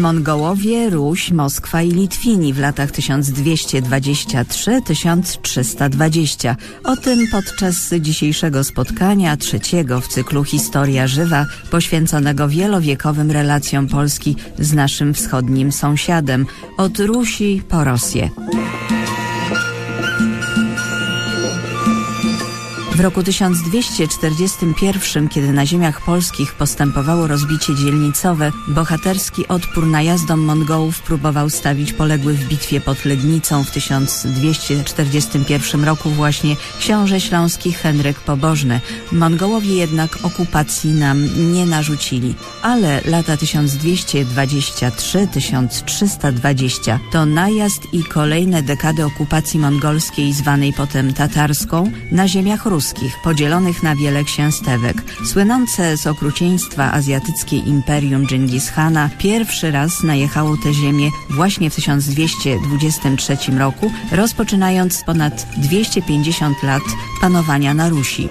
Mongołowie, Ruś, Moskwa i Litwini w latach 1223-1320. O tym podczas dzisiejszego spotkania, trzeciego w cyklu Historia Żywa, poświęconego wielowiekowym relacjom Polski z naszym wschodnim sąsiadem, od Rusi po Rosję. W roku 1241, kiedy na ziemiach polskich postępowało rozbicie dzielnicowe, bohaterski odpór najazdom Mongołów próbował stawić poległy w bitwie pod Lednicą w 1241 roku właśnie książę śląski Henryk Pobożny. Mongołowie jednak okupacji nam nie narzucili. Ale lata 1223-1320 to najazd i kolejne dekady okupacji mongolskiej zwanej potem tatarską na ziemiach podzielonych na wiele księstewek. Słynące z okrucieństwa azjatyckie imperium Dżingis Hana pierwszy raz najechało te ziemię właśnie w 1223 roku, rozpoczynając ponad 250 lat panowania na Rusi.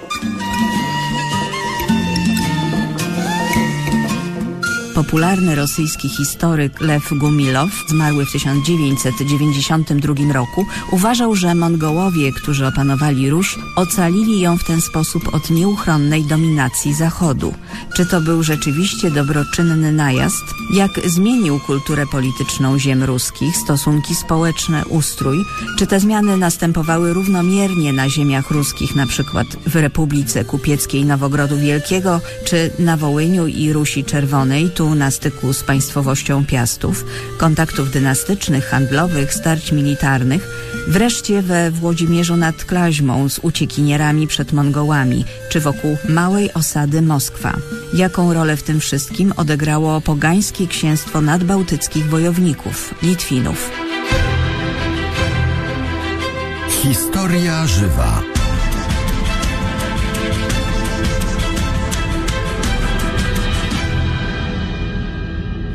Popularny rosyjski historyk Lew Gumilow, zmarły w 1992 roku, uważał, że Mongołowie, którzy opanowali Ruś, ocalili ją w ten sposób od nieuchronnej dominacji Zachodu. Czy to był rzeczywiście dobroczynny najazd? Jak zmienił kulturę polityczną ziem ruskich, stosunki społeczne, ustrój? Czy te zmiany następowały równomiernie na ziemiach ruskich, na przykład w Republice Kupieckiej Nowogrodu Wielkiego, czy na Wołyniu i Rusi Czerwonej, tu na styku z państwowością Piastów, kontaktów dynastycznych, handlowych, starć militarnych, wreszcie we Włodzimierzu nad Klaźmą z uciekinierami przed Mongołami, czy wokół małej osady Moskwa. Jaką rolę w tym wszystkim odegrało pogańskie księstwo nadbałtyckich wojowników, Litwinów? Historia żywa.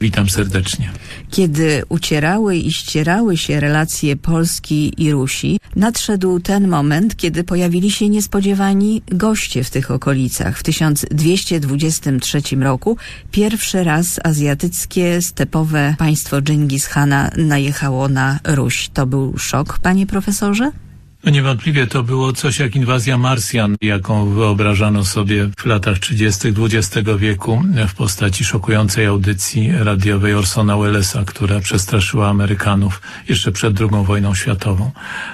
Witam serdecznie. Kiedy ucierały i ścierały się relacje Polski i Rusi, nadszedł ten moment, kiedy pojawili się niespodziewani goście w tych okolicach. W 1223 roku pierwszy raz azjatyckie, stepowe państwo Dżingis Hana najechało na Ruś. To był szok, panie profesorze? No niewątpliwie to było coś jak inwazja Marsjan, jaką wyobrażano sobie w latach 30. XX wieku w postaci szokującej audycji radiowej Orsona Wellesa, która przestraszyła Amerykanów jeszcze przed II wojną światową.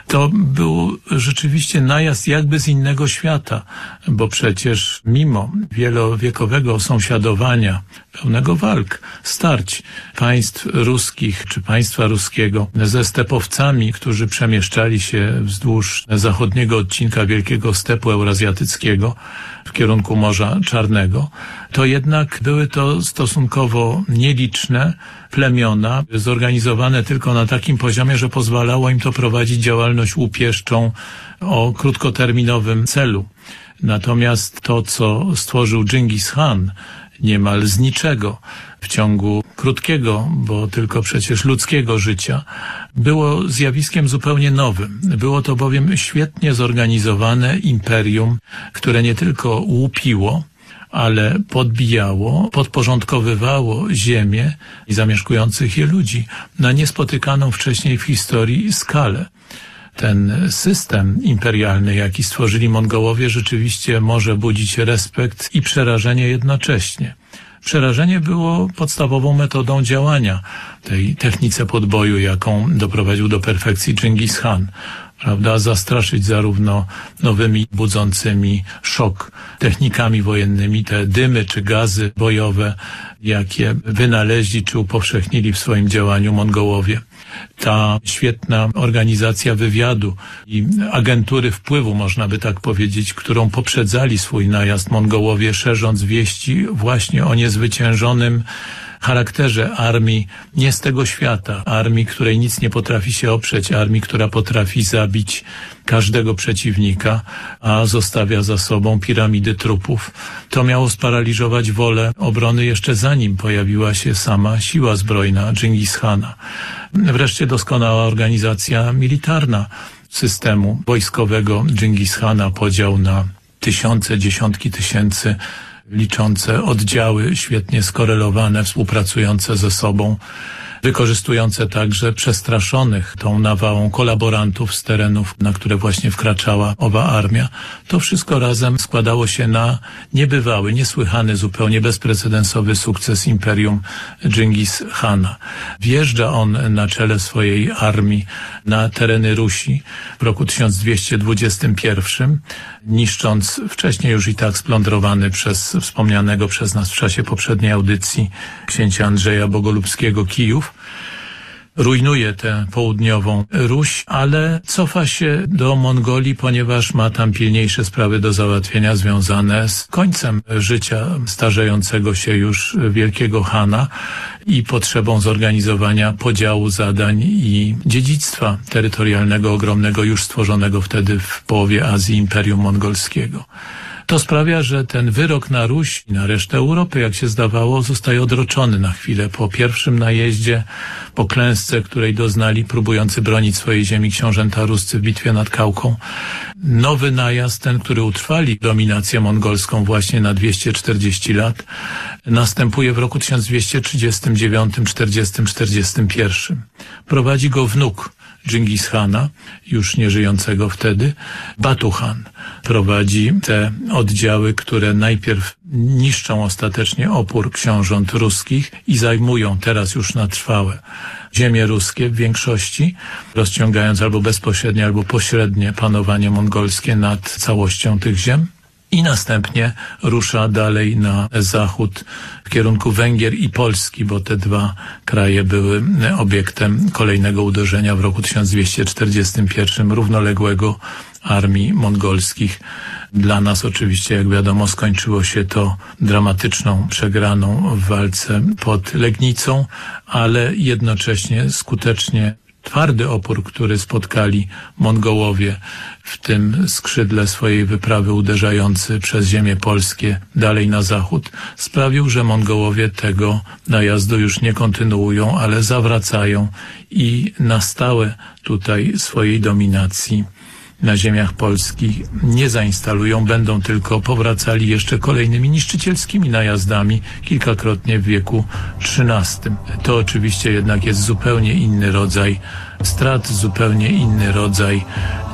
To był rzeczywiście najazd jakby z innego świata, bo przecież mimo wielowiekowego sąsiadowania, pełnego walk, starć państw ruskich czy państwa ruskiego ze stepowcami, którzy przemieszczali się wzdłuż zachodniego odcinka Wielkiego Stepu Eurazjatyckiego w kierunku Morza Czarnego, to jednak były to stosunkowo nieliczne plemiona, zorganizowane tylko na takim poziomie, że pozwalało im to prowadzić działalność łupieszczą o krótkoterminowym celu. Natomiast to, co stworzył Dżingis Khan, niemal z niczego w ciągu krótkiego, bo tylko przecież ludzkiego życia, było zjawiskiem zupełnie nowym. Było to bowiem świetnie zorganizowane imperium, które nie tylko łupiło, ale podbijało, podporządkowywało ziemię i zamieszkujących je ludzi na niespotykaną wcześniej w historii skalę ten system imperialny, jaki stworzyli Mongołowie, rzeczywiście może budzić respekt i przerażenie jednocześnie. Przerażenie było podstawową metodą działania tej technice podboju, jaką doprowadził do perfekcji Genghis Khan prawda, zastraszyć zarówno nowymi, budzącymi szok technikami wojennymi, te dymy czy gazy bojowe, jakie wynaleźli czy upowszechnili w swoim działaniu Mongołowie. Ta świetna organizacja wywiadu i agentury wpływu, można by tak powiedzieć, którą poprzedzali swój najazd Mongołowie, szerząc wieści właśnie o niezwyciężonym charakterze armii nie z tego świata, armii, której nic nie potrafi się oprzeć, armii, która potrafi zabić każdego przeciwnika, a zostawia za sobą piramidy trupów. To miało sparaliżować wolę obrony jeszcze zanim pojawiła się sama siła zbrojna Dżingis Hana. Wreszcie doskonała organizacja militarna systemu wojskowego Dżingis Hana, podział na tysiące, dziesiątki tysięcy liczące oddziały świetnie skorelowane, współpracujące ze sobą wykorzystujące także przestraszonych tą nawałą kolaborantów z terenów, na które właśnie wkraczała owa armia. To wszystko razem składało się na niebywały, niesłychany, zupełnie bezprecedensowy sukces imperium Dżingis Hana. Wjeżdża on na czele swojej armii na tereny Rusi w roku 1221, niszcząc wcześniej już i tak splądrowany przez wspomnianego przez nas w czasie poprzedniej audycji księcia Andrzeja Bogolubskiego Kijów rujnuje tę południową Ruś, ale cofa się do Mongolii, ponieważ ma tam pilniejsze sprawy do załatwienia związane z końcem życia starzejącego się już wielkiego Hana i potrzebą zorganizowania podziału zadań i dziedzictwa terytorialnego ogromnego już stworzonego wtedy w połowie Azji Imperium Mongolskiego. To sprawia, że ten wyrok na Ruś i na resztę Europy, jak się zdawało, zostaje odroczony na chwilę po pierwszym najeździe, po klęsce, której doznali próbujący bronić swojej ziemi książęta ruscy w bitwie nad Kałką. Nowy najazd, ten, który utrwali dominację mongolską właśnie na 240 lat, następuje w roku 1239, 40, 41. Prowadzi go wnuk Dżingis Hana, już nieżyjącego wtedy, Batuhan prowadzi te oddziały, które najpierw niszczą ostatecznie opór książąt ruskich i zajmują teraz już na trwałe ziemie ruskie w większości, rozciągając albo bezpośrednie, albo pośrednie panowanie mongolskie nad całością tych ziem i następnie rusza dalej na zachód w kierunku Węgier i Polski, bo te dwa kraje były obiektem kolejnego uderzenia w roku 1241 równoległego armii mongolskich. Dla nas oczywiście, jak wiadomo, skończyło się to dramatyczną przegraną w walce pod Legnicą, ale jednocześnie skutecznie twardy opór, który spotkali Mongołowie w tym skrzydle swojej wyprawy uderzający przez ziemię polskie dalej na zachód, sprawił, że Mongołowie tego najazdu już nie kontynuują, ale zawracają i na stałe tutaj swojej dominacji na ziemiach polskich nie zainstalują, będą tylko powracali jeszcze kolejnymi niszczycielskimi najazdami, kilkakrotnie w wieku XIII. To oczywiście jednak jest zupełnie inny rodzaj strat, zupełnie inny rodzaj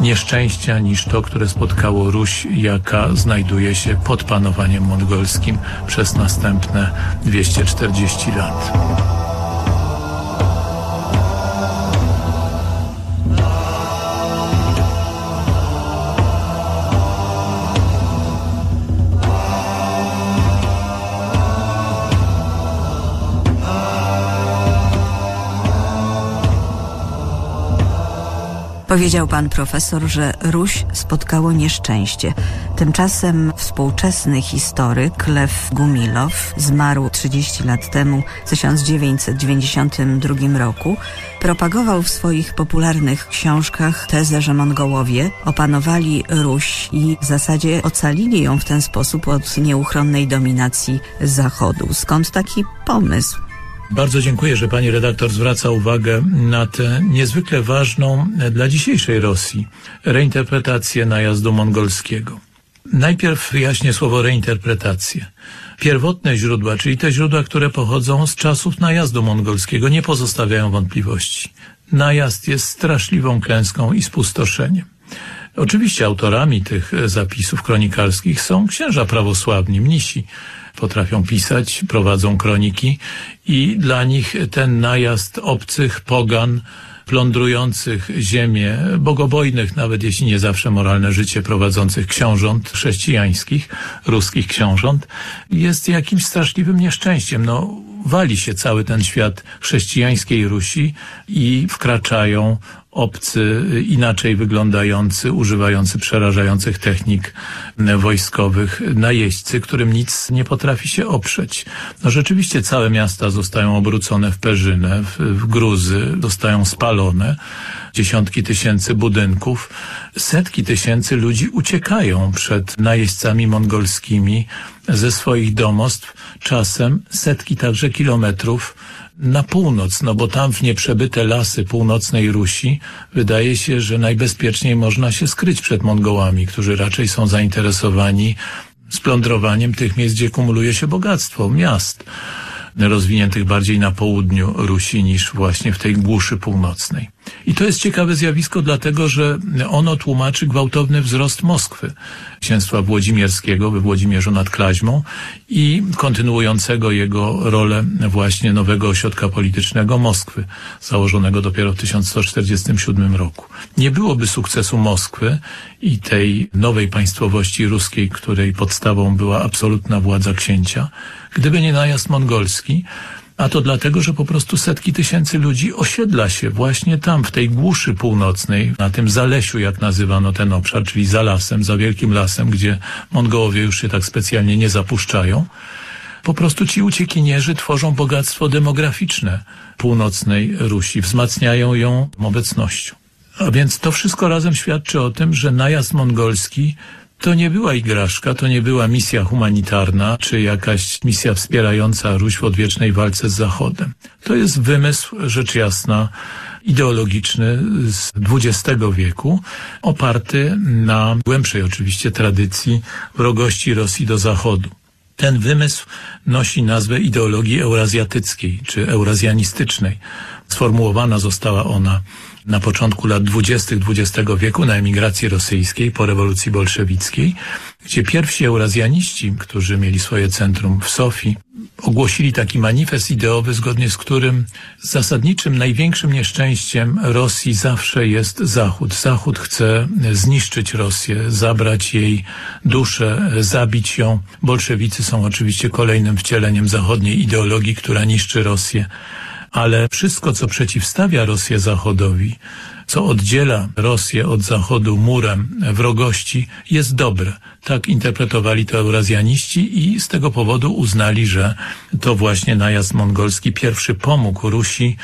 nieszczęścia niż to, które spotkało Ruś, jaka znajduje się pod panowaniem mongolskim przez następne 240 lat. Powiedział pan profesor, że Ruś spotkało nieszczęście. Tymczasem współczesny historyk Lew Gumilow zmarł 30 lat temu, w 1992 roku. Propagował w swoich popularnych książkach tezę, że Mongołowie opanowali Ruś i w zasadzie ocalili ją w ten sposób od nieuchronnej dominacji Zachodu. Skąd taki pomysł? Bardzo dziękuję, że pani redaktor zwraca uwagę na tę niezwykle ważną dla dzisiejszej Rosji reinterpretację najazdu mongolskiego. Najpierw wyjaśnię słowo reinterpretację. Pierwotne źródła, czyli te źródła, które pochodzą z czasów najazdu mongolskiego, nie pozostawiają wątpliwości. Najazd jest straszliwą klęską i spustoszeniem. Oczywiście autorami tych zapisów kronikarskich są księża prawosławni, mnisi, potrafią pisać, prowadzą kroniki i dla nich ten najazd obcych pogan, plądrujących ziemię, bogobojnych, nawet jeśli nie zawsze moralne życie prowadzących książąt chrześcijańskich, ruskich książąt, jest jakimś straszliwym nieszczęściem. No, wali się cały ten świat chrześcijańskiej Rusi i wkraczają obcy, inaczej wyglądający, używający przerażających technik wojskowych najeźdźcy, którym nic nie potrafi się oprzeć. No rzeczywiście całe miasta zostają obrócone w perzynę, w, w gruzy, zostają spalone dziesiątki tysięcy budynków. Setki tysięcy ludzi uciekają przed najeźdźcami mongolskimi ze swoich domostw, czasem setki także kilometrów na północ, no bo tam w nieprzebyte lasy północnej Rusi wydaje się, że najbezpieczniej można się skryć przed Mongołami, którzy raczej są zainteresowani splądrowaniem tych miejsc, gdzie kumuluje się bogactwo miast rozwiniętych bardziej na południu Rusi niż właśnie w tej głuszy północnej. I to jest ciekawe zjawisko, dlatego że ono tłumaczy gwałtowny wzrost Moskwy, księstwa włodzimierskiego we Włodzimierzu nad Klaźmą i kontynuującego jego rolę właśnie nowego ośrodka politycznego Moskwy, założonego dopiero w 1147 roku. Nie byłoby sukcesu Moskwy i tej nowej państwowości ruskiej, której podstawą była absolutna władza księcia, gdyby nie najazd mongolski, a to dlatego, że po prostu setki tysięcy ludzi osiedla się właśnie tam, w tej głuszy północnej, na tym Zalesiu, jak nazywano ten obszar, czyli za lasem, za wielkim lasem, gdzie Mongołowie już się tak specjalnie nie zapuszczają. Po prostu ci uciekinierzy tworzą bogactwo demograficzne północnej Rusi, wzmacniają ją obecnością. A więc to wszystko razem świadczy o tym, że najazd mongolski to nie była igraszka, to nie była misja humanitarna, czy jakaś misja wspierająca Ruś w odwiecznej walce z Zachodem. To jest wymysł, rzecz jasna, ideologiczny z XX wieku, oparty na głębszej oczywiście tradycji wrogości Rosji do Zachodu. Ten wymysł nosi nazwę ideologii eurazjatyckiej czy eurazjanistycznej. Sformułowana została ona na początku lat dwudziestych XX wieku na emigracji rosyjskiej po rewolucji bolszewickiej, gdzie pierwsi eurazjaniści, którzy mieli swoje centrum w Sofii, ogłosili taki manifest ideowy, zgodnie z którym zasadniczym, największym nieszczęściem Rosji zawsze jest Zachód. Zachód chce zniszczyć Rosję, zabrać jej duszę, zabić ją. Bolszewicy są oczywiście kolejnym wcieleniem zachodniej ideologii, która niszczy Rosję ale wszystko, co przeciwstawia Rosję Zachodowi, co oddziela Rosję od Zachodu murem wrogości, jest dobre. Tak interpretowali to eurazjaniści i z tego powodu uznali, że to właśnie najazd mongolski pierwszy pomógł Rusi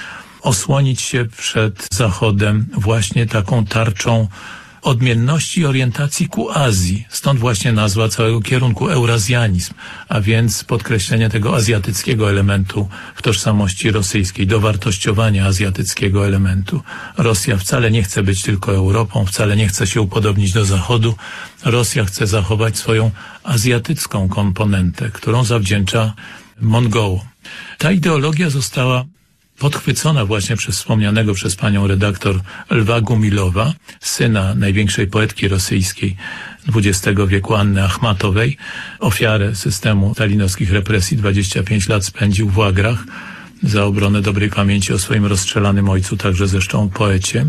osłonić się przed Zachodem właśnie taką tarczą odmienności orientacji ku Azji. Stąd właśnie nazwa całego kierunku eurazjanizm, a więc podkreślenie tego azjatyckiego elementu w tożsamości rosyjskiej, dowartościowania azjatyckiego elementu. Rosja wcale nie chce być tylko Europą, wcale nie chce się upodobnić do Zachodu. Rosja chce zachować swoją azjatycką komponentę, którą zawdzięcza Mongołom. Ta ideologia została podchwycona właśnie przez wspomnianego przez panią redaktor Lwa Gumilowa, syna największej poetki rosyjskiej XX wieku Anny Achmatowej, ofiarę systemu stalinowskich represji 25 lat spędził w łagrach za obronę dobrej pamięci o swoim rozstrzelanym ojcu, także zresztą poecie.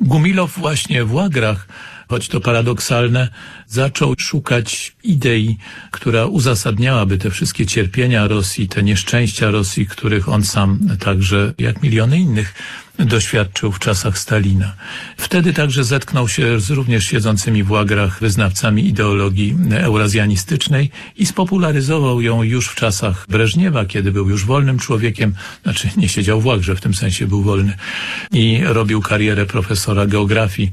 Gumilow właśnie w łagrach choć to paradoksalne, zaczął szukać idei, która uzasadniałaby te wszystkie cierpienia Rosji, te nieszczęścia Rosji, których on sam także, jak miliony innych, doświadczył w czasach Stalina. Wtedy także zetknął się z również siedzącymi w łagrach wyznawcami ideologii eurazjanistycznej i spopularyzował ją już w czasach Breżniewa, kiedy był już wolnym człowiekiem, znaczy nie siedział w łagrze, w tym sensie był wolny i robił karierę profesora geografii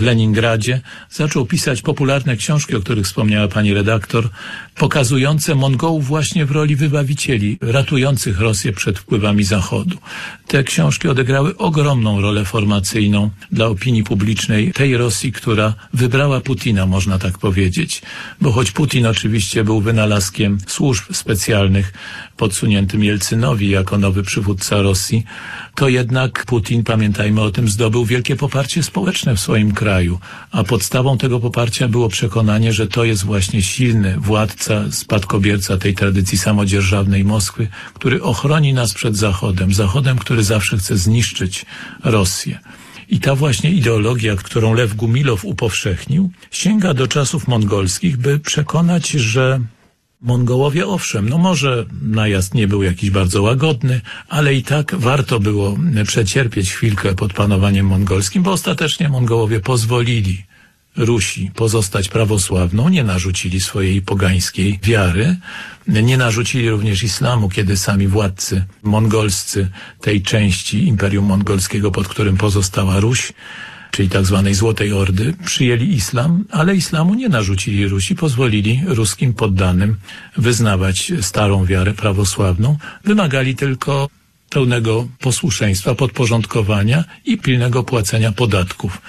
w Leningradzie, zaczął pisać popularne książki, o których wspomniała pani redaktor, pokazujące Mongołów właśnie w roli wybawicieli, ratujących Rosję przed wpływami Zachodu. Te książki odegrały ogromną rolę formacyjną dla opinii publicznej tej Rosji, która wybrała Putina, można tak powiedzieć. Bo choć Putin oczywiście był wynalazkiem służb specjalnych podsuniętym Jelcynowi jako nowy przywódca Rosji, to jednak Putin, pamiętajmy o tym, zdobył wielkie poparcie społeczne w swoim kraju, a podstawą tego poparcia było przekonanie, że to jest właśnie silny władca, spadkobierca tej tradycji samodzierżawnej Moskwy, który ochroni nas przed Zachodem, Zachodem, który zawsze chce zniszczyć Rosję. I ta właśnie ideologia, którą Lew Gumilow upowszechnił, sięga do czasów mongolskich, by przekonać, że Mongołowie owszem, no może najazd nie był jakiś bardzo łagodny, ale i tak warto było przecierpieć chwilkę pod panowaniem mongolskim, bo ostatecznie Mongołowie pozwolili Rusi pozostać prawosławną, nie narzucili swojej pogańskiej wiary, nie narzucili również islamu, kiedy sami władcy mongolscy tej części Imperium Mongolskiego, pod którym pozostała Ruś, czyli tak zwanej Złotej Ordy, przyjęli islam, ale islamu nie narzucili Rusi, pozwolili ruskim poddanym wyznawać starą wiarę prawosławną, wymagali tylko pełnego posłuszeństwa, podporządkowania i pilnego płacenia podatków.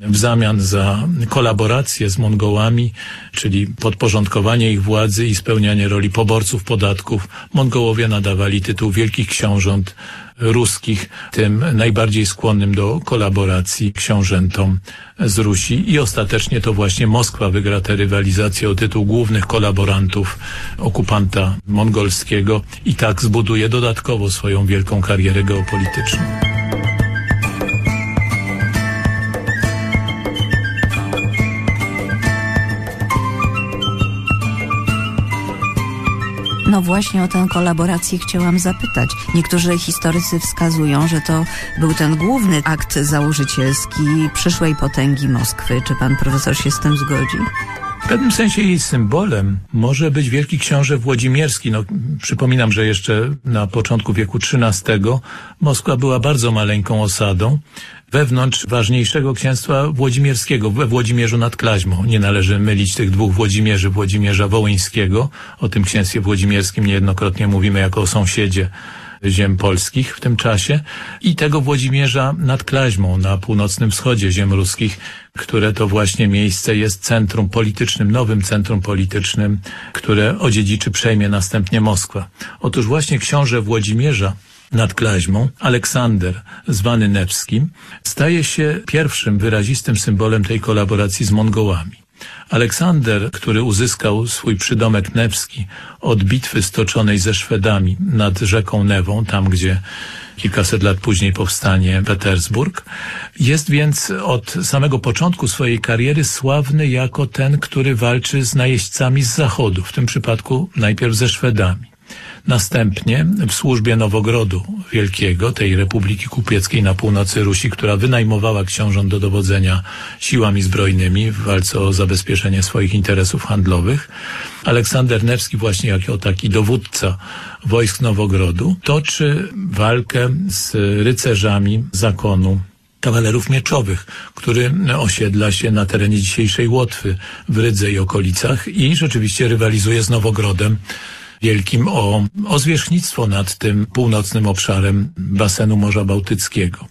W zamian za kolaborację z Mongołami, czyli podporządkowanie ich władzy i spełnianie roli poborców podatków, Mongołowie nadawali tytuł wielkich książąt ruskich, tym najbardziej skłonnym do kolaboracji książętom z Rusi i ostatecznie to właśnie Moskwa wygra tę rywalizację o tytuł głównych kolaborantów okupanta mongolskiego i tak zbuduje dodatkowo swoją wielką karierę geopolityczną. No właśnie o tę kolaborację chciałam zapytać. Niektórzy historycy wskazują, że to był ten główny akt założycielski przyszłej potęgi Moskwy. Czy pan profesor się z tym zgodzi? W pewnym sensie jej symbolem może być wielki książę Włodzimierski. No, przypominam, że jeszcze na początku wieku XIII Moskwa była bardzo maleńką osadą wewnątrz ważniejszego księstwa włodzimierskiego, we Włodzimierzu nad Klaźmą. Nie należy mylić tych dwóch Włodzimierzy, Włodzimierza Wołyńskiego. O tym księstwie włodzimierskim niejednokrotnie mówimy jako o sąsiedzie ziem polskich w tym czasie i tego Włodzimierza nad Klaźmą na północnym wschodzie ziem ruskich, które to właśnie miejsce jest centrum politycznym, nowym centrum politycznym, które odziedziczy przejmie następnie Moskwa. Otóż właśnie książę Włodzimierza nad Klaźmą, Aleksander, zwany Newskim, staje się pierwszym wyrazistym symbolem tej kolaboracji z Mongołami. Aleksander, który uzyskał swój przydomek Newski od bitwy stoczonej ze Szwedami nad rzeką Newą, tam gdzie kilkaset lat później powstanie Petersburg, jest więc od samego początku swojej kariery sławny jako ten, który walczy z najeźdźcami z zachodu, w tym przypadku najpierw ze Szwedami. Następnie w służbie Nowogrodu Wielkiego, tej Republiki Kupieckiej na północy Rusi, która wynajmowała książąt do dowodzenia siłami zbrojnymi w walce o zabezpieczenie swoich interesów handlowych, Aleksander Newski właśnie jako taki dowódca wojsk Nowogrodu toczy walkę z rycerzami zakonu kawalerów mieczowych, który osiedla się na terenie dzisiejszej Łotwy w Rydze i okolicach i rzeczywiście rywalizuje z Nowogrodem wielkim o, o zwierzchnictwo nad tym północnym obszarem basenu Morza Bałtyckiego.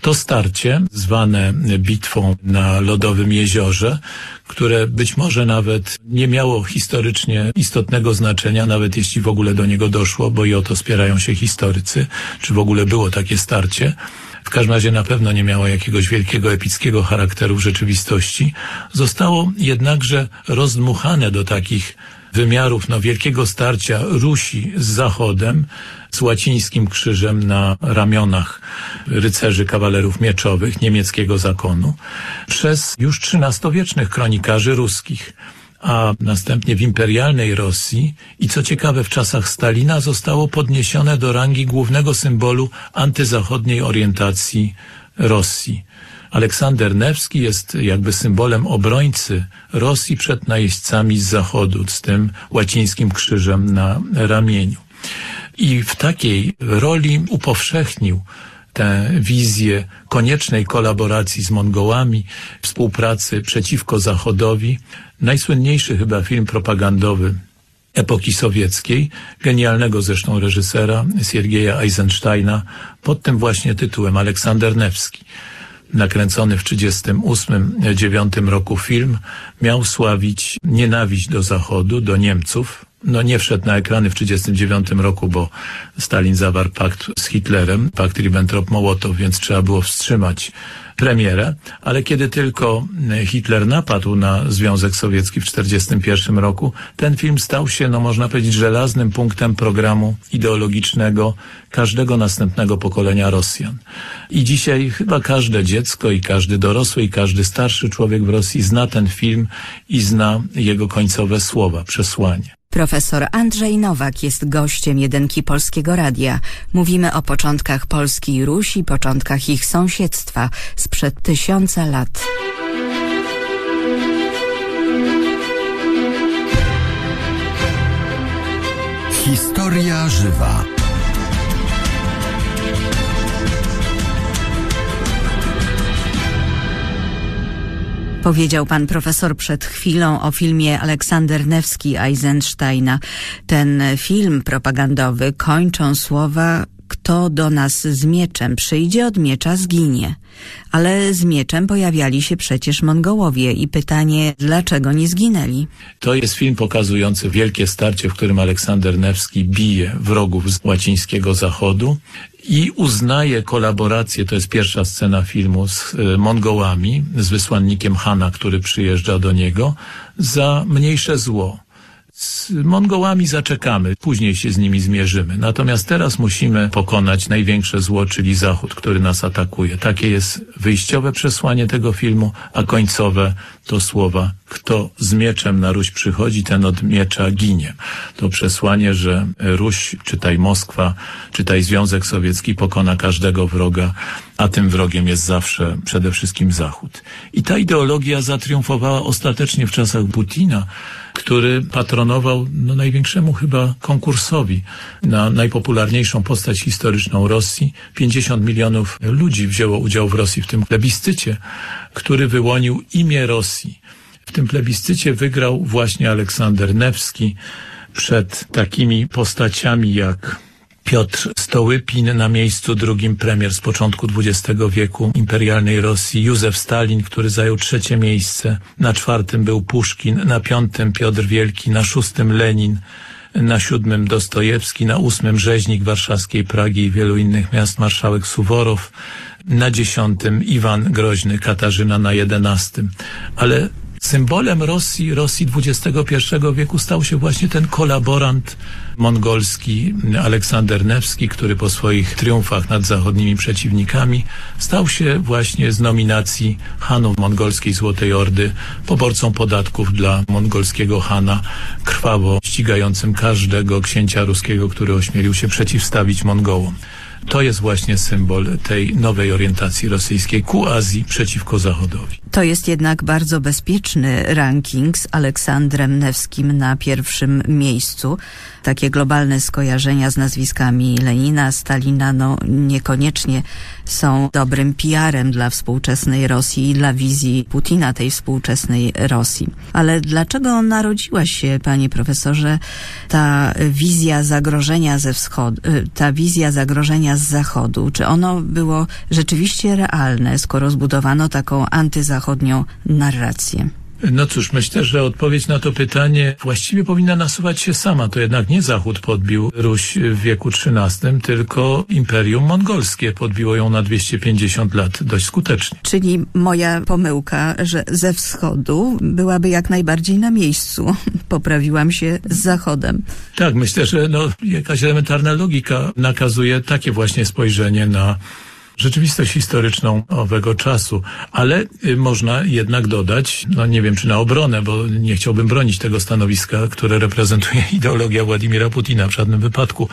To starcie, zwane bitwą na Lodowym Jeziorze, które być może nawet nie miało historycznie istotnego znaczenia, nawet jeśli w ogóle do niego doszło, bo i o to spierają się historycy, czy w ogóle było takie starcie, w każdym razie na pewno nie miało jakiegoś wielkiego epickiego charakteru w rzeczywistości, zostało jednakże rozdmuchane do takich wymiarów no, wielkiego starcia Rusi z Zachodem, z łacińskim krzyżem na ramionach rycerzy kawalerów mieczowych niemieckiego zakonu, przez już XIII-wiecznych kronikarzy ruskich a następnie w imperialnej Rosji i co ciekawe w czasach Stalina zostało podniesione do rangi głównego symbolu antyzachodniej orientacji Rosji. Aleksander Newski jest jakby symbolem obrońcy Rosji przed najeźdźcami z zachodu, z tym łacińskim krzyżem na ramieniu. I w takiej roli upowszechnił tę wizję koniecznej kolaboracji z Mongołami, współpracy przeciwko Zachodowi. Najsłynniejszy chyba film propagandowy epoki sowieckiej, genialnego zresztą reżysera Siergieja Eisensteina pod tym właśnie tytułem Aleksander Newski nakręcony w 1938-1939 roku film miał sławić nienawiść do Zachodu, do Niemców. No nie wszedł na ekrany w 1939 roku, bo Stalin zawarł pakt z Hitlerem, pakt Ribbentrop-Mołotow, więc trzeba było wstrzymać premierę, ale kiedy tylko Hitler napadł na Związek Sowiecki w 1941 roku, ten film stał się, no można powiedzieć, żelaznym punktem programu ideologicznego każdego następnego pokolenia Rosjan. I dzisiaj chyba każde dziecko i każdy dorosły i każdy starszy człowiek w Rosji zna ten film i zna jego końcowe słowa, przesłanie. Profesor Andrzej Nowak jest gościem jedynki Polskiego Radia. Mówimy o początkach Polski i Rusi, początkach ich sąsiedztwa sprzed tysiąca lat. Historia żywa. Powiedział pan profesor przed chwilą o filmie Aleksander Newski Eisensteina. Ten film propagandowy kończą słowa kto do nas z mieczem przyjdzie, od miecza zginie. Ale z mieczem pojawiali się przecież Mongołowie i pytanie, dlaczego nie zginęli? To jest film pokazujący wielkie starcie, w którym Aleksander Newski bije wrogów z łacińskiego zachodu i uznaje kolaborację, to jest pierwsza scena filmu, z y, Mongołami, z wysłannikiem Hana, który przyjeżdża do niego, za mniejsze zło. Z Mongołami zaczekamy, później się z nimi zmierzymy. Natomiast teraz musimy pokonać największe zło, czyli Zachód, który nas atakuje. Takie jest wyjściowe przesłanie tego filmu, a końcowe to słowa kto z mieczem na Ruś przychodzi, ten od miecza ginie. To przesłanie, że Ruś, czytaj Moskwa, czytaj Związek Sowiecki pokona każdego wroga, a tym wrogiem jest zawsze przede wszystkim Zachód. I ta ideologia zatriumfowała ostatecznie w czasach Putina, który patronował no, największemu chyba konkursowi na najpopularniejszą postać historyczną Rosji. 50 milionów ludzi wzięło udział w Rosji w tym plebiscycie, który wyłonił imię Rosji. W tym plebiscycie wygrał właśnie Aleksander Newski przed takimi postaciami jak Piotr Stołypin na miejscu drugim premier z początku XX wieku imperialnej Rosji, Józef Stalin, który zajął trzecie miejsce, na czwartym był Puszkin, na piątym Piotr Wielki, na szóstym Lenin, na siódmym Dostojewski, na ósmym Rzeźnik Warszawskiej Pragi i wielu innych miast marszałek Suworow, na dziesiątym Iwan Groźny, Katarzyna na jedenastym. Ale Symbolem Rosji, Rosji XXI wieku stał się właśnie ten kolaborant mongolski Aleksander Newski, który po swoich triumfach nad zachodnimi przeciwnikami stał się właśnie z nominacji Hanów mongolskiej Złotej Ordy poborcą podatków dla mongolskiego Hana, krwawo ścigającym każdego księcia ruskiego, który ośmielił się przeciwstawić Mongołom. To jest właśnie symbol tej nowej orientacji rosyjskiej ku Azji przeciwko Zachodowi. To jest jednak bardzo bezpieczny ranking z Aleksandrem Newskim na pierwszym miejscu. Takie globalne skojarzenia z nazwiskami Lenina, Stalina, no niekoniecznie są dobrym PR-em dla współczesnej Rosji i dla wizji Putina tej współczesnej Rosji. Ale dlaczego narodziła się, panie profesorze, ta wizja zagrożenia ze wschodu, y, ta wizja zagrożenia z zachodu? Czy ono było rzeczywiście realne, skoro zbudowano taką antyzachodnią narrację? No cóż, myślę, że odpowiedź na to pytanie właściwie powinna nasuwać się sama. To jednak nie Zachód podbił Ruś w wieku XIII, tylko Imperium Mongolskie podbiło ją na 250 lat dość skutecznie. Czyli moja pomyłka, że ze wschodu byłaby jak najbardziej na miejscu. Poprawiłam się z Zachodem. Tak, myślę, że no, jakaś elementarna logika nakazuje takie właśnie spojrzenie na rzeczywistość historyczną owego czasu, ale y, można jednak dodać, no nie wiem czy na obronę, bo nie chciałbym bronić tego stanowiska, które reprezentuje ideologia Władimira Putina w żadnym wypadku,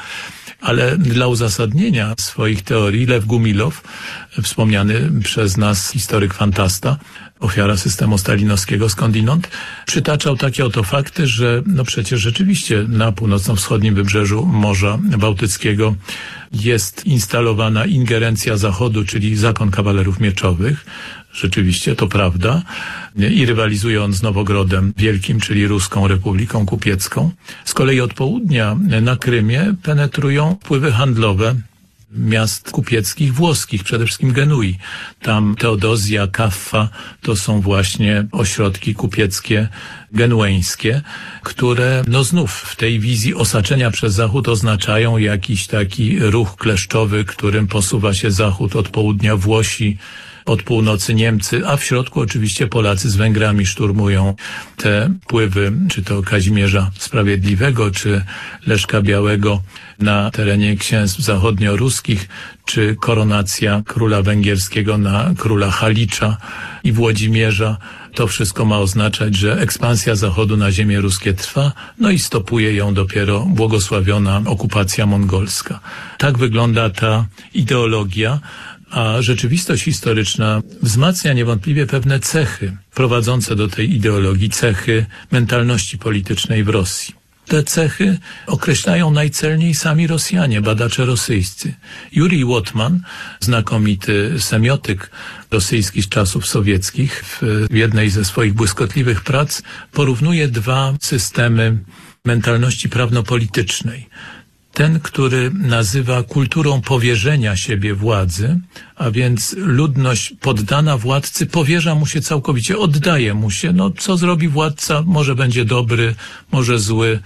ale dla uzasadnienia swoich teorii Lew Gumilow, wspomniany przez nas historyk fantasta, ofiara systemu stalinowskiego skądinąd, przytaczał takie oto fakty, że no przecież rzeczywiście na północno-wschodnim wybrzeżu Morza Bałtyckiego jest instalowana ingerencja Zachodu, czyli zakon kawalerów mieczowych. Rzeczywiście, to prawda. I rywalizuje on z Nowogrodem Wielkim, czyli Ruską Republiką Kupiecką. Z kolei od południa na Krymie penetrują wpływy handlowe miast kupieckich włoskich, przede wszystkim Genui. Tam Teodozja, Kaffa to są właśnie ośrodki kupieckie genueńskie, które no znów w tej wizji osaczenia przez Zachód oznaczają jakiś taki ruch kleszczowy, którym posuwa się Zachód od południa Włosi, od północy Niemcy, a w środku oczywiście Polacy z Węgrami szturmują te pływy, czy to Kazimierza Sprawiedliwego, czy Leszka Białego na terenie księstw zachodnio-ruskich, czy koronacja króla węgierskiego na króla Halicza i Włodzimierza, To wszystko ma oznaczać, że ekspansja Zachodu na ziemię ruskie trwa, no i stopuje ją dopiero błogosławiona okupacja mongolska. Tak wygląda ta ideologia, a rzeczywistość historyczna wzmacnia niewątpliwie pewne cechy prowadzące do tej ideologii, cechy mentalności politycznej w Rosji. Te cechy określają najcelniej sami Rosjanie, badacze rosyjscy. Jurij Łotman, znakomity semiotyk rosyjski z czasów sowieckich, w jednej ze swoich błyskotliwych prac porównuje dwa systemy mentalności prawno-politycznej ten, który nazywa kulturą powierzenia siebie władzy, a więc ludność poddana władcy powierza mu się całkowicie, oddaje mu się. No, co zrobi władca? Może będzie dobry, może zły,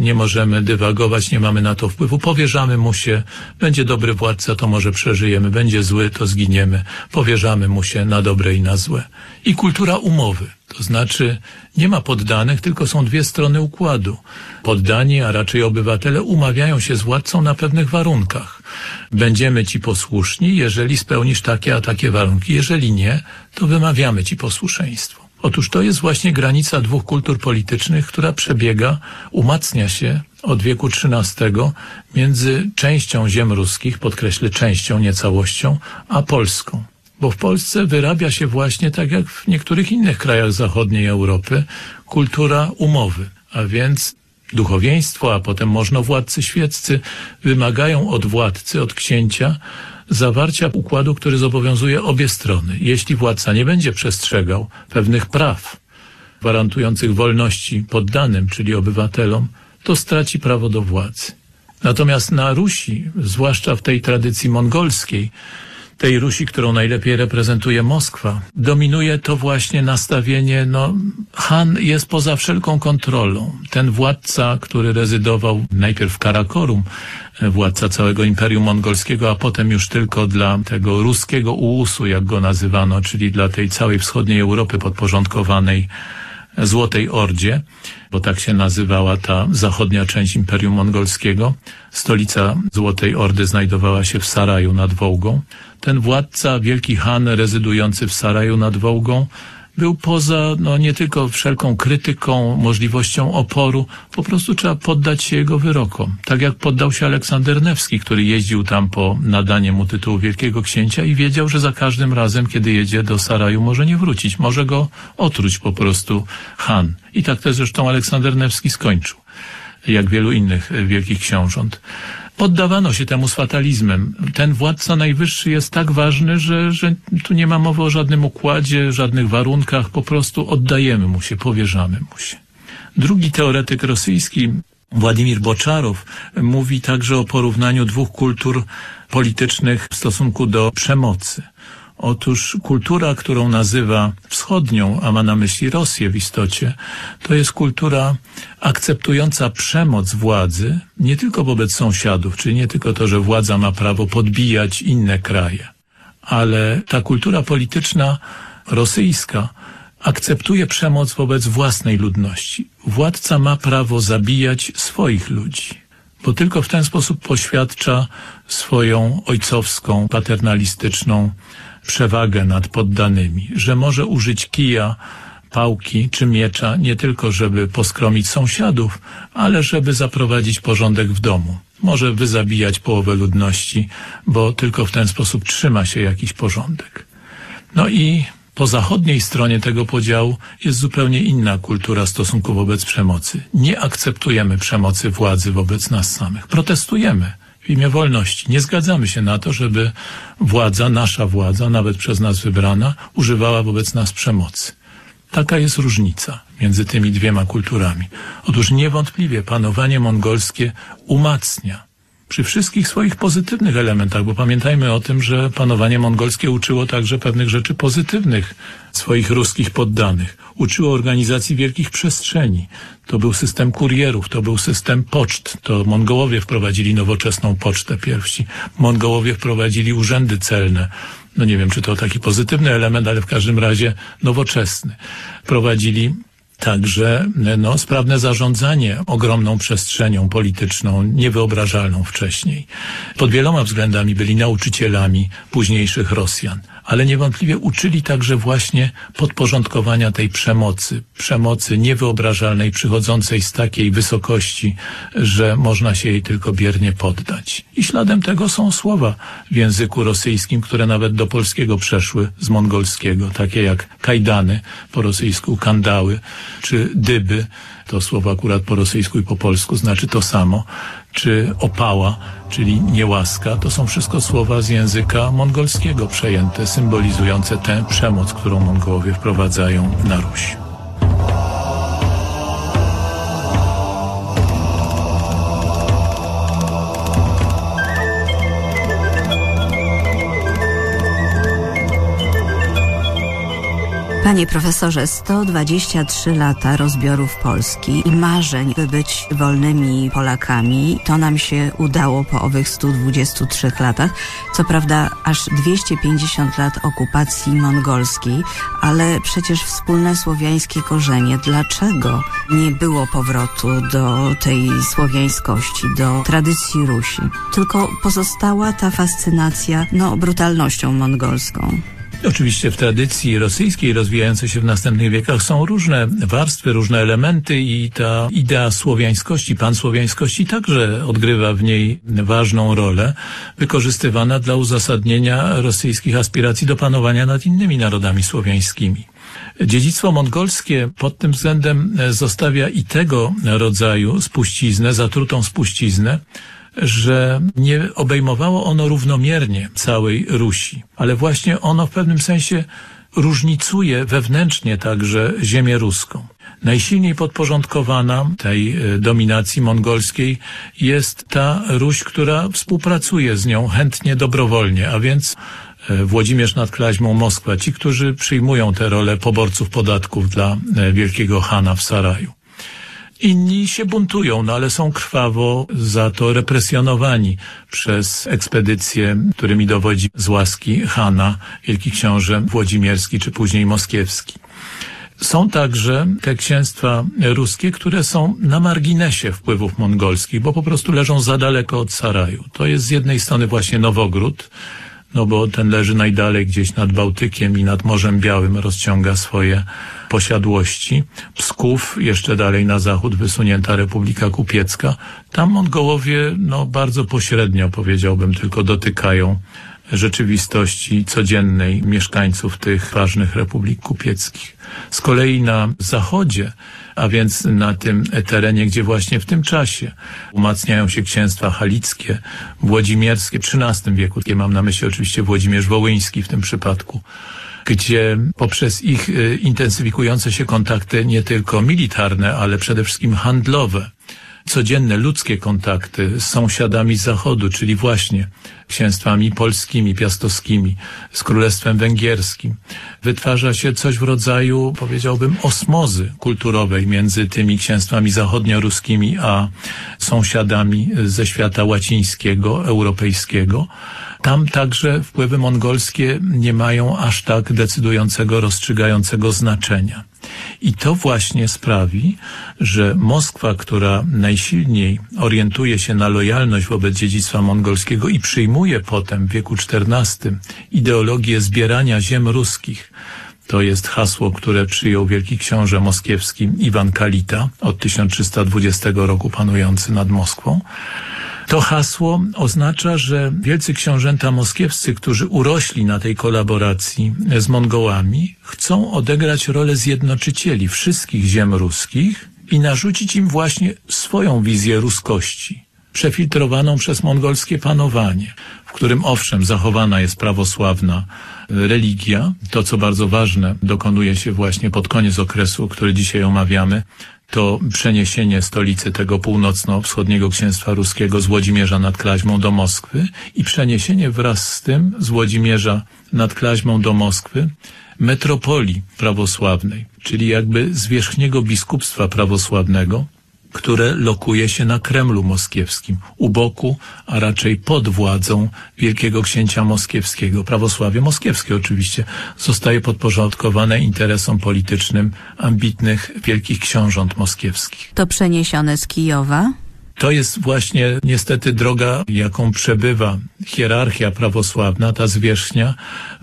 nie możemy dywagować, nie mamy na to wpływu. Powierzamy mu się, będzie dobry władca, to może przeżyjemy, będzie zły, to zginiemy. Powierzamy mu się na dobre i na złe. I kultura umowy. To znaczy nie ma poddanych, tylko są dwie strony układu. Poddani, a raczej obywatele umawiają się z władcą na pewnych warunkach. Będziemy ci posłuszni, jeżeli spełnisz takie a takie warunki. Jeżeli nie, to wymawiamy ci posłuszeństwo. Otóż to jest właśnie granica dwóch kultur politycznych, która przebiega, umacnia się od wieku XIII między częścią ziem ruskich, podkreślę częścią, nie całością, a Polską. Bo w Polsce wyrabia się właśnie, tak jak w niektórych innych krajach zachodniej Europy, kultura umowy, a więc duchowieństwo, a potem można władcy świeccy wymagają od władcy, od księcia, zawarcia układu, który zobowiązuje obie strony. Jeśli władca nie będzie przestrzegał pewnych praw gwarantujących wolności poddanym, czyli obywatelom, to straci prawo do władzy. Natomiast na Rusi, zwłaszcza w tej tradycji mongolskiej, tej Rusi, którą najlepiej reprezentuje Moskwa, dominuje to właśnie nastawienie, no, Han jest poza wszelką kontrolą. Ten władca, który rezydował najpierw w Karakorum, władca całego Imperium Mongolskiego, a potem już tylko dla tego ruskiego ułusu, jak go nazywano, czyli dla tej całej wschodniej Europy podporządkowanej Złotej Ordzie, bo tak się nazywała ta zachodnia część Imperium Mongolskiego. Stolica Złotej Ordy znajdowała się w Saraju nad Wołgą. Ten władca, wielki Han rezydujący w Saraju nad Wołgą, był poza no, nie tylko wszelką krytyką, możliwością oporu, po prostu trzeba poddać się jego wyrokom. Tak jak poddał się Aleksander Newski, który jeździł tam po nadanie mu tytułu Wielkiego Księcia i wiedział, że za każdym razem, kiedy jedzie do Saraju, może nie wrócić, może go otruć po prostu Han. I tak też zresztą Aleksander Newski skończył, jak wielu innych wielkich książąt poddawano się temu z fatalizmem. Ten władca najwyższy jest tak ważny, że, że tu nie ma mowy o żadnym układzie, żadnych warunkach, po prostu oddajemy mu się, powierzamy mu się. Drugi teoretyk rosyjski, Władimir Boczarow, mówi także o porównaniu dwóch kultur politycznych w stosunku do przemocy. Otóż kultura, którą nazywa wschodnią, a ma na myśli Rosję w istocie, to jest kultura akceptująca przemoc władzy nie tylko wobec sąsiadów, czyli nie tylko to, że władza ma prawo podbijać inne kraje, ale ta kultura polityczna rosyjska akceptuje przemoc wobec własnej ludności. Władca ma prawo zabijać swoich ludzi, bo tylko w ten sposób poświadcza swoją ojcowską, paternalistyczną przewagę nad poddanymi, że może użyć kija, pałki czy miecza nie tylko, żeby poskromić sąsiadów, ale żeby zaprowadzić porządek w domu. Może wyzabijać połowę ludności, bo tylko w ten sposób trzyma się jakiś porządek. No i po zachodniej stronie tego podziału jest zupełnie inna kultura stosunku wobec przemocy. Nie akceptujemy przemocy władzy wobec nas samych. Protestujemy w imię wolności. Nie zgadzamy się na to, żeby władza, nasza władza, nawet przez nas wybrana, używała wobec nas przemocy. Taka jest różnica między tymi dwiema kulturami. Otóż niewątpliwie panowanie mongolskie umacnia przy wszystkich swoich pozytywnych elementach, bo pamiętajmy o tym, że panowanie mongolskie uczyło także pewnych rzeczy pozytywnych swoich ruskich poddanych. Uczyło organizacji wielkich przestrzeni. To był system kurierów, to był system poczt. To Mongołowie wprowadzili nowoczesną pocztę pierwsi. Mongołowie wprowadzili urzędy celne. No nie wiem, czy to taki pozytywny element, ale w każdym razie nowoczesny. Prowadzili także no, sprawne zarządzanie ogromną przestrzenią polityczną, niewyobrażalną wcześniej. Pod wieloma względami byli nauczycielami późniejszych Rosjan ale niewątpliwie uczyli także właśnie podporządkowania tej przemocy, przemocy niewyobrażalnej, przychodzącej z takiej wysokości, że można się jej tylko biernie poddać. I śladem tego są słowa w języku rosyjskim, które nawet do polskiego przeszły z mongolskiego, takie jak kajdany, po rosyjsku kandały, czy dyby, to słowo akurat po rosyjsku i po polsku znaczy to samo, czy opała, czyli niełaska, to są wszystko słowa z języka mongolskiego przejęte, symbolizujące tę przemoc, którą Mongołowie wprowadzają na Ruś. Panie profesorze, 123 lata rozbiorów Polski i marzeń, by być wolnymi Polakami, to nam się udało po owych 123 latach. Co prawda aż 250 lat okupacji mongolskiej, ale przecież wspólne słowiańskie korzenie. Dlaczego nie było powrotu do tej słowiańskości, do tradycji Rusi? Tylko pozostała ta fascynacja, no, brutalnością mongolską. Oczywiście w tradycji rosyjskiej rozwijającej się w następnych wiekach są różne warstwy, różne elementy i ta idea słowiańskości, pansłowiańskości także odgrywa w niej ważną rolę, wykorzystywana dla uzasadnienia rosyjskich aspiracji do panowania nad innymi narodami słowiańskimi. Dziedzictwo mongolskie pod tym względem zostawia i tego rodzaju spuściznę, zatrutą spuściznę, że nie obejmowało ono równomiernie całej Rusi, ale właśnie ono w pewnym sensie różnicuje wewnętrznie także ziemię ruską. Najsilniej podporządkowana tej e, dominacji mongolskiej jest ta Ruś, która współpracuje z nią chętnie, dobrowolnie, a więc e, Włodzimierz nad Klaźmą, Moskwa, ci, którzy przyjmują tę rolę poborców podatków dla e, wielkiego Hana w Saraju. Inni się buntują, no ale są krwawo za to represjonowani przez ekspedycje, którymi dowodzi z łaski Hana, wielki książę włodzimierski czy później moskiewski. Są także te księstwa ruskie, które są na marginesie wpływów mongolskich, bo po prostu leżą za daleko od Saraju. To jest z jednej strony właśnie Nowogród, no bo ten leży najdalej gdzieś nad Bałtykiem i nad Morzem Białym rozciąga swoje posiadłości. Psków, jeszcze dalej na zachód wysunięta Republika Kupiecka. Tam Mongołowie, no bardzo pośrednio powiedziałbym, tylko dotykają rzeczywistości codziennej mieszkańców tych ważnych republik kupieckich. Z kolei na zachodzie, a więc na tym terenie, gdzie właśnie w tym czasie umacniają się księstwa halickie, włodzimierskie, w XIII wieku, mam na myśli oczywiście Włodzimierz Wołyński w tym przypadku, gdzie poprzez ich y, intensyfikujące się kontakty nie tylko militarne, ale przede wszystkim handlowe, codzienne ludzkie kontakty z sąsiadami z Zachodu, czyli właśnie księstwami polskimi, piastowskimi, z Królestwem Węgierskim. Wytwarza się coś w rodzaju, powiedziałbym, osmozy kulturowej między tymi księstwami zachodnioruskimi a sąsiadami ze świata łacińskiego, europejskiego. Tam także wpływy mongolskie nie mają aż tak decydującego, rozstrzygającego znaczenia. I to właśnie sprawi, że Moskwa, która najsilniej orientuje się na lojalność wobec dziedzictwa mongolskiego i przyjmuje potem w wieku XIV ideologię zbierania ziem ruskich, to jest hasło, które przyjął wielki książę moskiewski Iwan Kalita od 1320 roku panujący nad Moskwą. To hasło oznacza, że wielcy książęta moskiewscy, którzy urośli na tej kolaboracji z Mongołami, chcą odegrać rolę zjednoczycieli wszystkich ziem ruskich i narzucić im właśnie swoją wizję ruskości, przefiltrowaną przez mongolskie panowanie, w którym owszem zachowana jest prawosławna religia, to co bardzo ważne dokonuje się właśnie pod koniec okresu, który dzisiaj omawiamy, to przeniesienie stolicy tego północno-wschodniego księstwa ruskiego z Włodzimierza nad Klaźmą do Moskwy i przeniesienie wraz z tym z Włodzimierza nad Klaźmą do Moskwy metropolii prawosławnej, czyli jakby zwierzchniego biskupstwa prawosławnego, które lokuje się na Kremlu moskiewskim, u boku, a raczej pod władzą wielkiego księcia moskiewskiego. Prawosławie moskiewskie oczywiście zostaje podporządkowane interesom politycznym ambitnych wielkich książąt moskiewskich. To przeniesione z Kijowa? To jest właśnie niestety droga, jaką przebywa hierarchia prawosławna, ta zwierzchnia,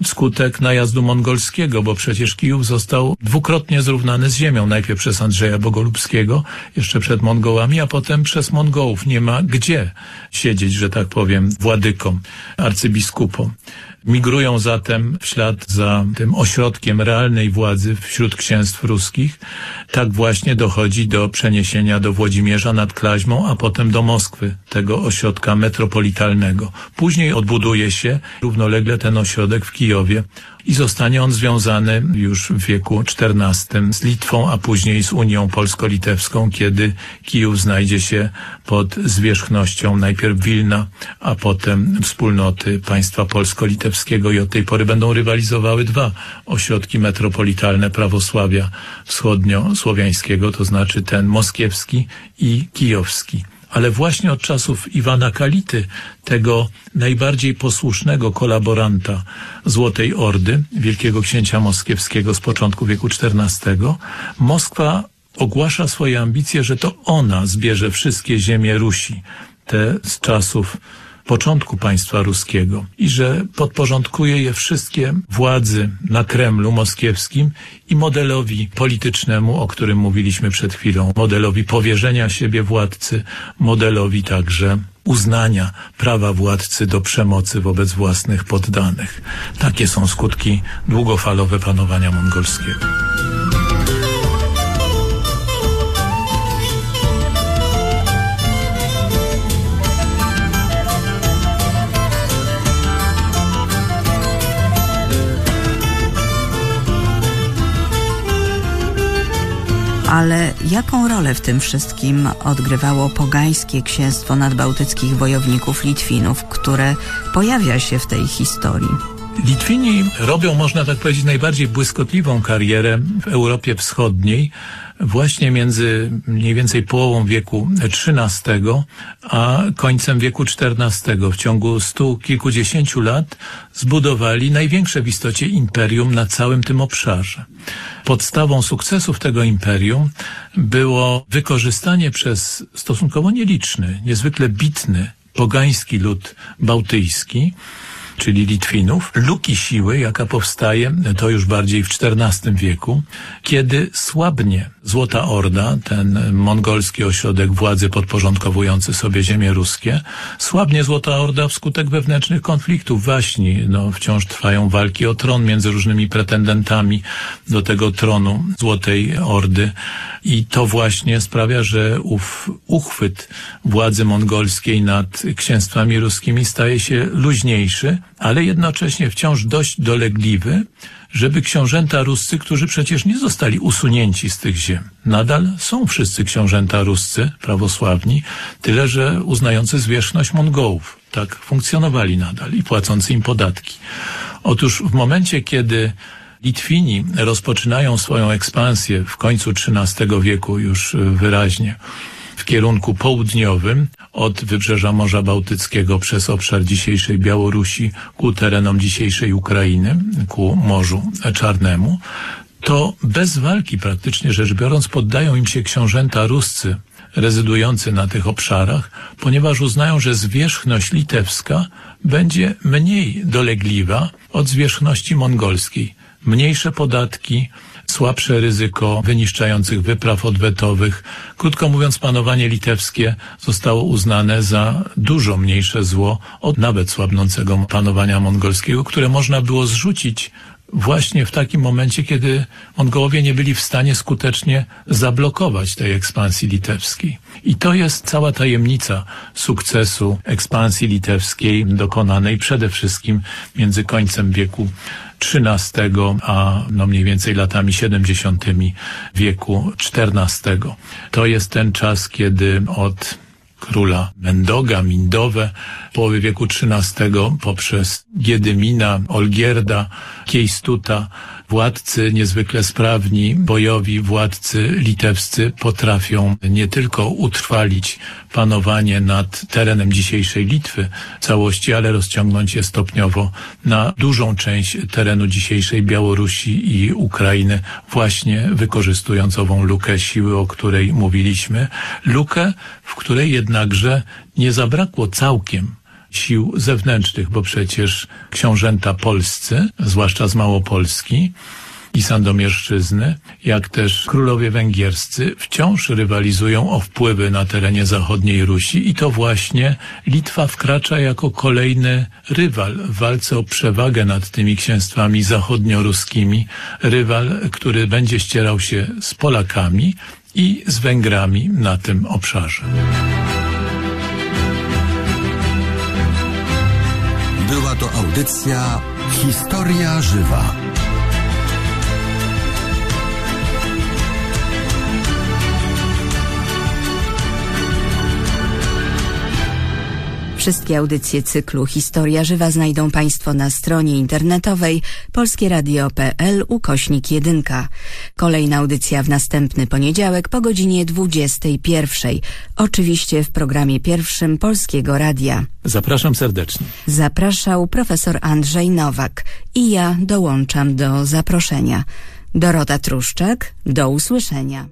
wskutek najazdu mongolskiego, bo przecież Kijów został dwukrotnie zrównany z ziemią. Najpierw przez Andrzeja Bogolubskiego, jeszcze przed Mongołami, a potem przez Mongołów. Nie ma gdzie siedzieć, że tak powiem, władykom, arcybiskupom. Migrują zatem w ślad za tym ośrodkiem realnej władzy wśród księstw ruskich. Tak właśnie dochodzi do przeniesienia do Włodzimierza nad Klaźmą, a potem do Moskwy, tego ośrodka metropolitalnego. Później odbuduje się równolegle ten ośrodek w Kijowie i zostanie on związany już w wieku XIV z Litwą, a później z Unią Polsko-Litewską, kiedy Kijów znajdzie się pod zwierzchnością najpierw Wilna, a potem wspólnoty państwa polsko-litewskiego i od tej pory będą rywalizowały dwa ośrodki metropolitalne prawosławia wschodnio-słowiańskiego, to znaczy ten moskiewski i kijowski ale właśnie od czasów Iwana Kality, tego najbardziej posłusznego kolaboranta Złotej Ordy, wielkiego księcia moskiewskiego z początku wieku XIV, Moskwa ogłasza swoje ambicje, że to ona zbierze wszystkie ziemie Rusi, te z czasów początku państwa ruskiego i że podporządkuje je wszystkie władzy na Kremlu moskiewskim i modelowi politycznemu, o którym mówiliśmy przed chwilą, modelowi powierzenia siebie władcy, modelowi także uznania prawa władcy do przemocy wobec własnych poddanych. Takie są skutki długofalowe panowania mongolskiego. Ale jaką rolę w tym wszystkim odgrywało pogańskie księstwo nadbałtyckich wojowników Litwinów, które pojawia się w tej historii? Litwini robią, można tak powiedzieć, najbardziej błyskotliwą karierę w Europie Wschodniej, właśnie między mniej więcej połową wieku XIII a końcem wieku XIV. W ciągu stu kilkudziesięciu lat zbudowali największe w istocie imperium na całym tym obszarze. Podstawą sukcesów tego imperium było wykorzystanie przez stosunkowo nieliczny, niezwykle bitny pogański lud bałtyjski, czyli Litwinów, luki siły, jaka powstaje, to już bardziej w XIV wieku, kiedy słabnie Złota Orda, ten mongolski ośrodek władzy podporządkowujący sobie ziemie ruskie, słabnie Złota Orda wskutek wewnętrznych konfliktów waśni. No, wciąż trwają walki o tron między różnymi pretendentami do tego tronu Złotej Ordy i to właśnie sprawia, że ów uchwyt władzy mongolskiej nad księstwami ruskimi staje się luźniejszy, ale jednocześnie wciąż dość dolegliwy, żeby książęta ruscy, którzy przecież nie zostali usunięci z tych ziem, nadal są wszyscy książęta ruscy, prawosławni, tyle że uznający zwierzchność Mongołów. Tak funkcjonowali nadal i płacący im podatki. Otóż w momencie, kiedy Litwini rozpoczynają swoją ekspansję w końcu XIII wieku już wyraźnie, kierunku południowym od wybrzeża Morza Bałtyckiego przez obszar dzisiejszej Białorusi ku terenom dzisiejszej Ukrainy, ku Morzu Czarnemu, to bez walki praktycznie rzecz biorąc poddają im się książęta ruscy rezydujący na tych obszarach, ponieważ uznają, że zwierzchność litewska będzie mniej dolegliwa od zwierzchności mongolskiej. Mniejsze podatki, słabsze ryzyko wyniszczających wypraw odwetowych. Krótko mówiąc, panowanie litewskie zostało uznane za dużo mniejsze zło od nawet słabnącego panowania mongolskiego, które można było zrzucić właśnie w takim momencie, kiedy Mongołowie nie byli w stanie skutecznie zablokować tej ekspansji litewskiej. I to jest cała tajemnica sukcesu ekspansji litewskiej dokonanej przede wszystkim między końcem wieku XIII, a no mniej więcej latami 70. wieku XIV. To jest ten czas, kiedy od króla Mendoga, Mindowe, połowy wieku XIII poprzez Giedymina, Olgierda, Kiejstuta, władcy niezwykle sprawni, bojowi władcy litewscy potrafią nie tylko utrwalić panowanie nad terenem dzisiejszej Litwy całości, ale rozciągnąć je stopniowo na dużą część terenu dzisiejszej Białorusi i Ukrainy, właśnie wykorzystując ową lukę siły, o której mówiliśmy. Lukę, w której jednakże nie zabrakło całkiem sił zewnętrznych, bo przecież książęta polscy, zwłaszcza z Małopolski i Sandomierszczyzny, jak też królowie węgierscy wciąż rywalizują o wpływy na terenie zachodniej Rusi i to właśnie Litwa wkracza jako kolejny rywal w walce o przewagę nad tymi księstwami zachodnioruskimi, rywal, który będzie ścierał się z Polakami i z Węgrami na tym obszarze. Była to audycja Historia Żywa. Wszystkie audycje cyklu Historia Żywa znajdą Państwo na stronie internetowej polskieradio.pl ukośnik 1. Kolejna audycja w następny poniedziałek po godzinie 21. Oczywiście w programie pierwszym Polskiego Radia. Zapraszam serdecznie. Zapraszał profesor Andrzej Nowak i ja dołączam do zaproszenia. Dorota Truszczak, do usłyszenia.